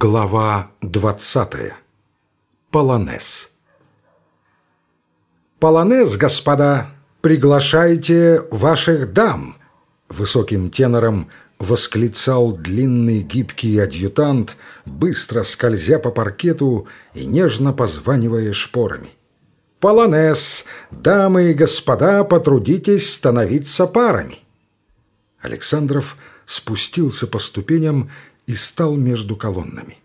Глава двадцатая. Полонез. «Полонез, господа! Приглашайте ваших дам!» Высоким тенором восклицал длинный гибкий адъютант, быстро скользя по паркету и нежно позванивая шпорами. «Полонез! Дамы и господа, потрудитесь становиться парами!» Александров спустился по ступеням и стал между колоннами.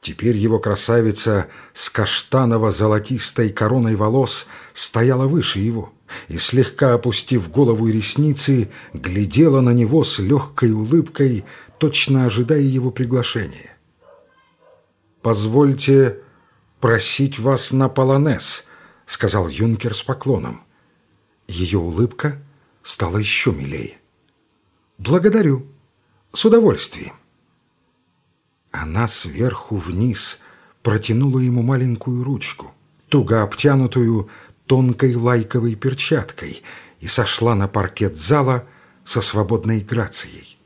Теперь его красавица с каштаново-золотистой короной волос стояла выше его и, слегка опустив голову и ресницы, глядела на него с легкой улыбкой, точно ожидая его приглашения. «Позвольте просить вас на полонез», — сказал юнкер с поклоном. Ее улыбка стала еще милее. «Благодарю. С удовольствием». Она сверху вниз протянула ему маленькую ручку, туго обтянутую тонкой лайковой перчаткой, и сошла на паркет зала со свободной грацией.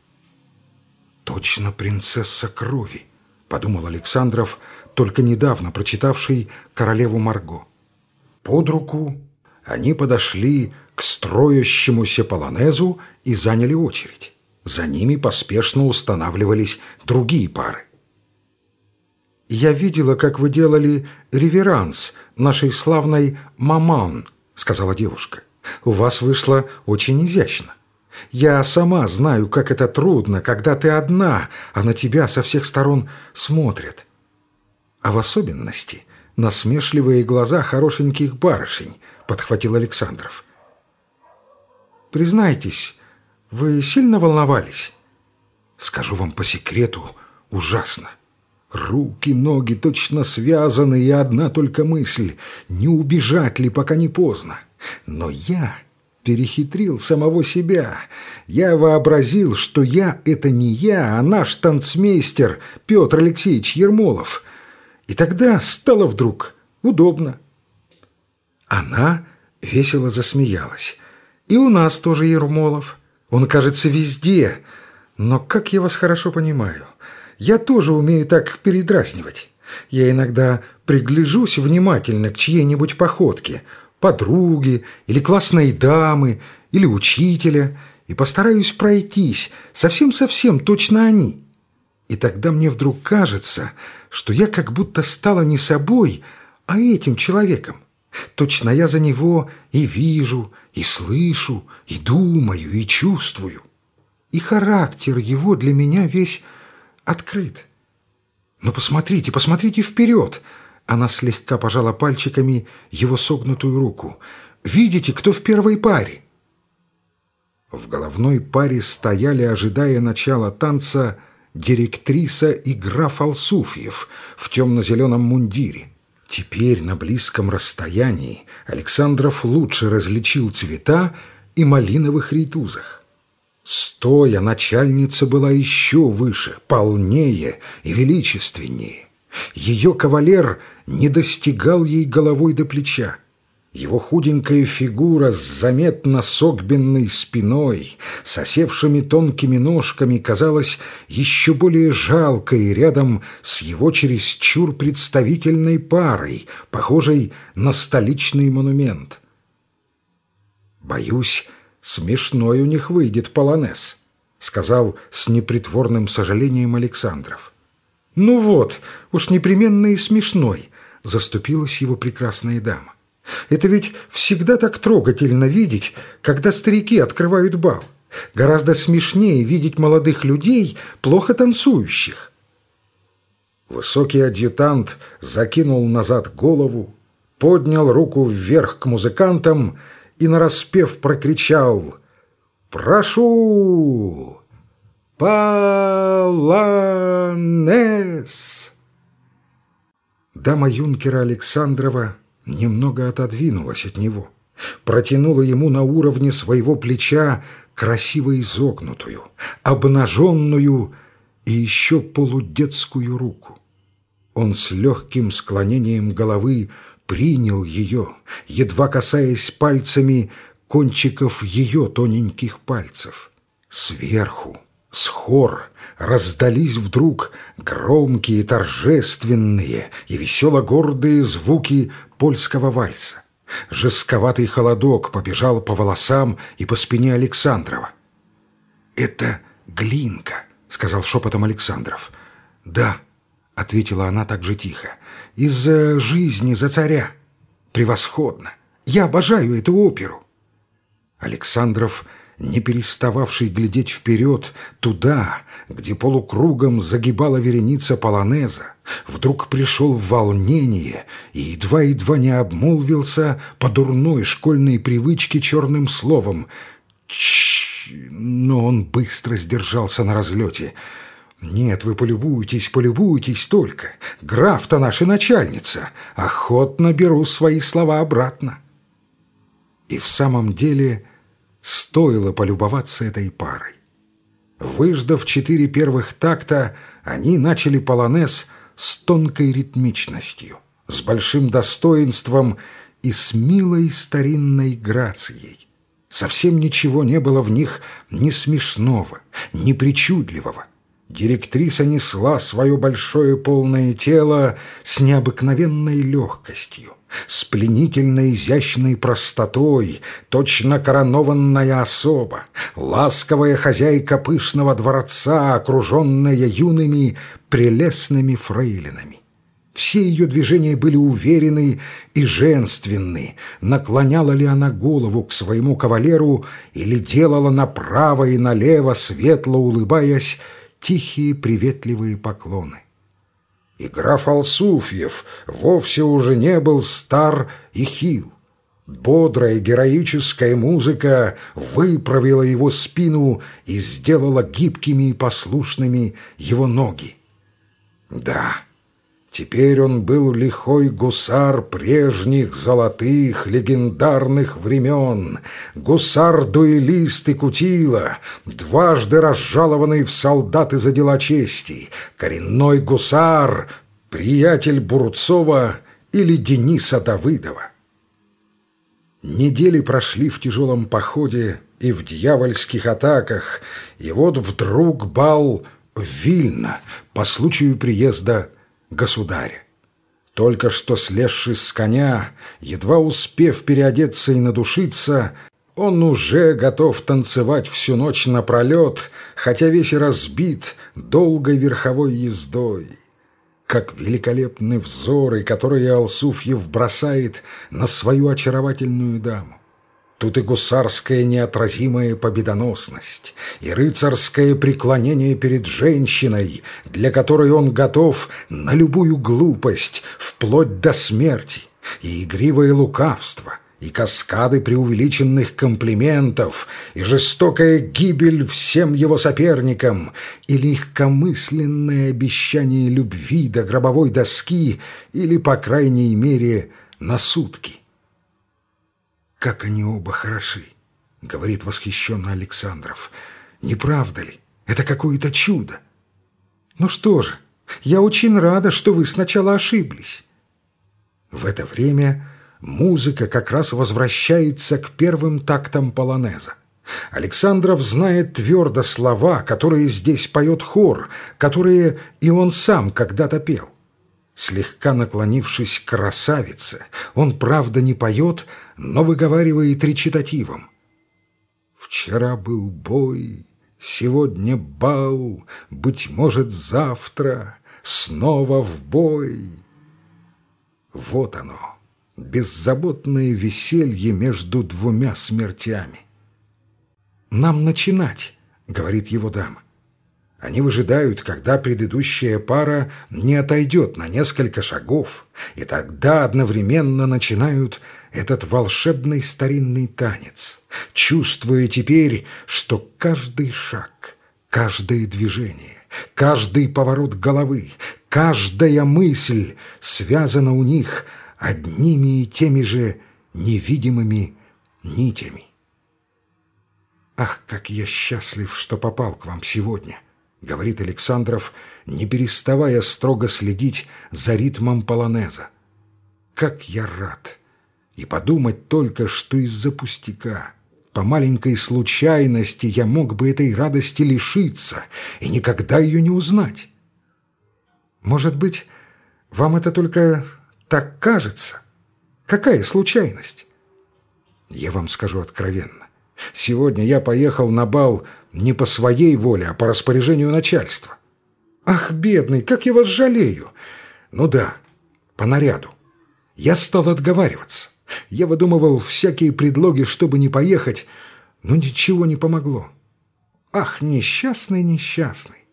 «Точно принцесса крови», — подумал Александров, только недавно прочитавший «Королеву Марго». Под руку они подошли к строящемуся полонезу и заняли очередь. За ними поспешно устанавливались другие пары. «Я видела, как вы делали реверанс нашей славной маман», — сказала девушка. «У вас вышло очень изящно. Я сама знаю, как это трудно, когда ты одна, а на тебя со всех сторон смотрят. А в особенности насмешливые глаза хорошеньких барышень», — подхватил Александров. «Признайтесь, вы сильно волновались?» «Скажу вам по секрету, ужасно». Руки, ноги точно связаны, и одна только мысль — не убежать ли, пока не поздно. Но я перехитрил самого себя. Я вообразил, что я — это не я, а наш танцмейстер Петр Алексеевич Ермолов. И тогда стало вдруг удобно. Она весело засмеялась. «И у нас тоже Ермолов. Он, кажется, везде. Но как я вас хорошо понимаю. Я тоже умею так передразнивать. Я иногда пригляжусь внимательно к чьей-нибудь походке, подруги или классной дамы, или учителя, и постараюсь пройтись, совсем-совсем точно они. И тогда мне вдруг кажется, что я как будто стала не собой, а этим человеком. Точно я за него и вижу, и слышу, и думаю, и чувствую. И характер его для меня весь открыт. Но посмотрите, посмотрите вперед!» Она слегка пожала пальчиками его согнутую руку. «Видите, кто в первой паре?» В головной паре стояли, ожидая начала танца, директриса и граф Алсуфьев в темно-зеленом мундире. Теперь на близком расстоянии Александров лучше различил цвета и малиновых рейтузах. Стоя начальница была еще выше, полнее и величественнее. Ее кавалер не достигал ей головой до плеча. Его худенькая фигура с заметно согбенной спиной, с осевшими тонкими ножками казалась еще более жалкой рядом с его чересчур представительной парой, похожей на столичный монумент. «Боюсь, смешной у них выйдет полонез», — сказал с непритворным сожалением Александров. «Ну вот, уж непременно и смешной», — заступилась его прекрасная дама. «Это ведь всегда так трогательно видеть, когда старики открывают бал. Гораздо смешнее видеть молодых людей, плохо танцующих». Высокий адъютант закинул назад голову, поднял руку вверх к музыкантам и нараспев прокричал «Прошу! Полонез!» Дама юнкера Александрова немного отодвинулась от него, протянула ему на уровне своего плеча красиво изогнутую, обнаженную и еще полудетскую руку. Он с легким склонением головы принял ее, едва касаясь пальцами кончиков ее тоненьких пальцев. Сверху, с хор, раздались вдруг громкие, торжественные и весело-гордые звуки польского вальса. Жестковатый холодок побежал по волосам и по спине Александрова. «Это Глинка», — сказал шепотом Александров. «Да», — ответила она так же тихо, — «из-за жизни за царя. Превосходно. Я обожаю эту оперу». Александров не перестававший глядеть вперед, туда, где полукругом загибала вереница полонеза, вдруг пришел в волнение и едва-едва не обмолвился по дурной школьной привычке черным словом «Чш!», но он быстро сдержался на разлете. «Нет, вы полюбуйтесь, полюбуйтесь только. Граф-то наша начальница. Охотно беру свои слова обратно». И в самом деле стоило полюбоваться этой парой. Выждав четыре первых такта, они начали полонез с тонкой ритмичностью, с большим достоинством и с милой старинной грацией. Совсем ничего не было в них ни смешного, ни причудливого. Директриса несла свое большое полное тело с необыкновенной легкостью с пленительно изящной простотой, точно коронованная особа, ласковая хозяйка пышного дворца, окруженная юными прелестными фрейлинами. Все ее движения были уверены и женственны. Наклоняла ли она голову к своему кавалеру или делала направо и налево, светло улыбаясь, тихие приветливые поклоны. И граф Алсуфьев вовсе уже не был стар и хил. Бодрая героическая музыка выправила его спину и сделала гибкими и послушными его ноги. Да, Теперь он был лихой гусар прежних золотых легендарных времен, гусар-дуэлист и кутила, дважды разжалованный в солдаты за дела чести, коренной гусар, приятель Бурцова или Дениса Давыдова. Недели прошли в тяжелом походе и в дьявольских атаках, и вот вдруг бал Вильно по случаю приезда государя. Только что слезший с коня, едва успев переодеться и надушиться, он уже готов танцевать всю ночь напролет, хотя весь разбит долгой верховой ездой. Как великолепны взоры, которые Алсуфьев бросает на свою очаровательную даму. Тут и гусарская неотразимая победоносность, и рыцарское преклонение перед женщиной, для которой он готов на любую глупость, вплоть до смерти, и игривое лукавство, и каскады преувеличенных комплиментов, и жестокая гибель всем его соперникам, и легкомысленное обещание любви до гробовой доски, или, по крайней мере, на сутки. «Как они оба хороши!» — говорит восхищенно Александров. «Не правда ли? Это какое-то чудо!» «Ну что же, я очень рада, что вы сначала ошиблись». В это время музыка как раз возвращается к первым тактам полонеза. Александров знает твердо слова, которые здесь поет хор, которые и он сам когда-то пел. Слегка наклонившись к красавице, он, правда, не поет, но выговаривает речитативом. «Вчера был бой, сегодня бал, быть может, завтра снова в бой». Вот оно, беззаботное веселье между двумя смертями. «Нам начинать», — говорит его дама. Они выжидают, когда предыдущая пара не отойдет на несколько шагов, и тогда одновременно начинают этот волшебный старинный танец, чувствуя теперь, что каждый шаг, каждое движение, каждый поворот головы, каждая мысль связана у них одними и теми же невидимыми нитями. «Ах, как я счастлив, что попал к вам сегодня!» — говорит Александров, не переставая строго следить за ритмом полонеза. «Как я рад! И подумать только, что из-за пустяка, По маленькой случайности я мог бы этой радости лишиться и никогда ее не узнать. Может быть, вам это только так кажется? Какая случайность? Я вам скажу откровенно. Сегодня я поехал на бал не по своей воле, а по распоряжению начальства. Ах, бедный, как я вас жалею! Ну да, по наряду. Я стал отговариваться. Я выдумывал всякие предлоги, чтобы не поехать, но ничего не помогло. Ах, несчастный, несчастный!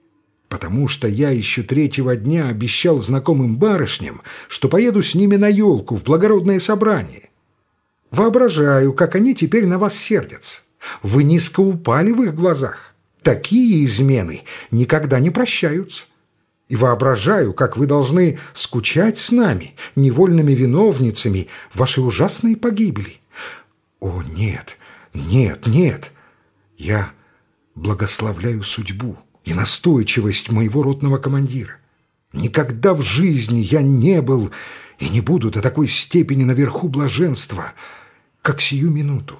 Потому что я еще третьего дня обещал знакомым барышням, что поеду с ними на елку в благородное собрание. Воображаю, как они теперь на вас сердятся. Вы низко упали в их глазах. Такие измены никогда не прощаются. И воображаю, как вы должны скучать с нами, невольными виновницами вашей ужасной погибели. О, нет, нет, нет. Я благословляю судьбу и настойчивость моего ротного командира. Никогда в жизни я не был и не буду до такой степени наверху блаженства — как сию минуту,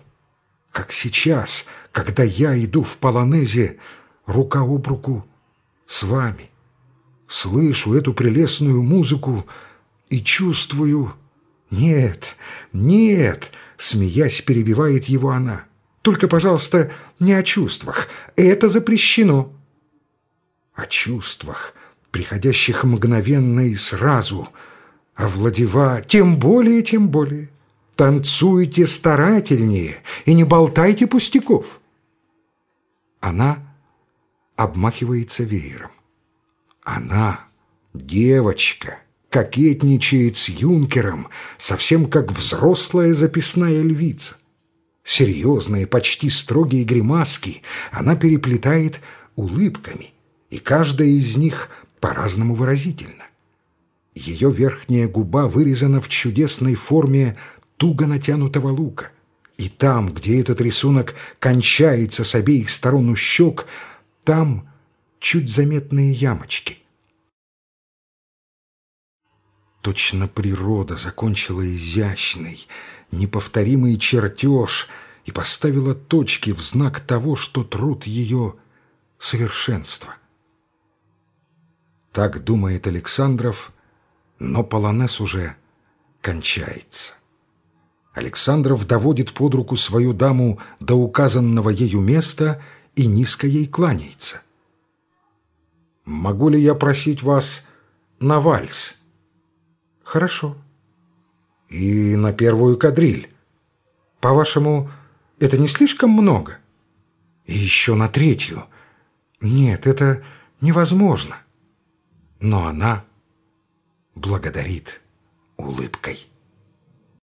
как сейчас, когда я иду в полонезе рука об руку с вами, слышу эту прелестную музыку и чувствую... Нет, нет, смеясь, перебивает его она. Только, пожалуйста, не о чувствах. Это запрещено. О чувствах, приходящих мгновенно и сразу, овладева, тем более, тем более. Танцуйте старательнее и не болтайте пустяков. Она обмахивается веером. Она, девочка, кокетничает с юнкером, совсем как взрослая записная львица. Серьезные, почти строгие гримаски она переплетает улыбками, и каждая из них по-разному выразительна. Ее верхняя губа вырезана в чудесной форме туго натянутого лука. И там, где этот рисунок кончается с обеих сторон у щек, там чуть заметные ямочки. Точно природа закончила изящный, неповторимый чертеж и поставила точки в знак того, что труд ее — совершенство. Так думает Александров, но полонез уже кончается. Александров доводит под руку свою даму до указанного ею места и низко ей кланяется. «Могу ли я просить вас на вальс?» «Хорошо». «И на первую кадриль?» «По-вашему, это не слишком много?» «И еще на третью?» «Нет, это невозможно». Но она благодарит улыбкой.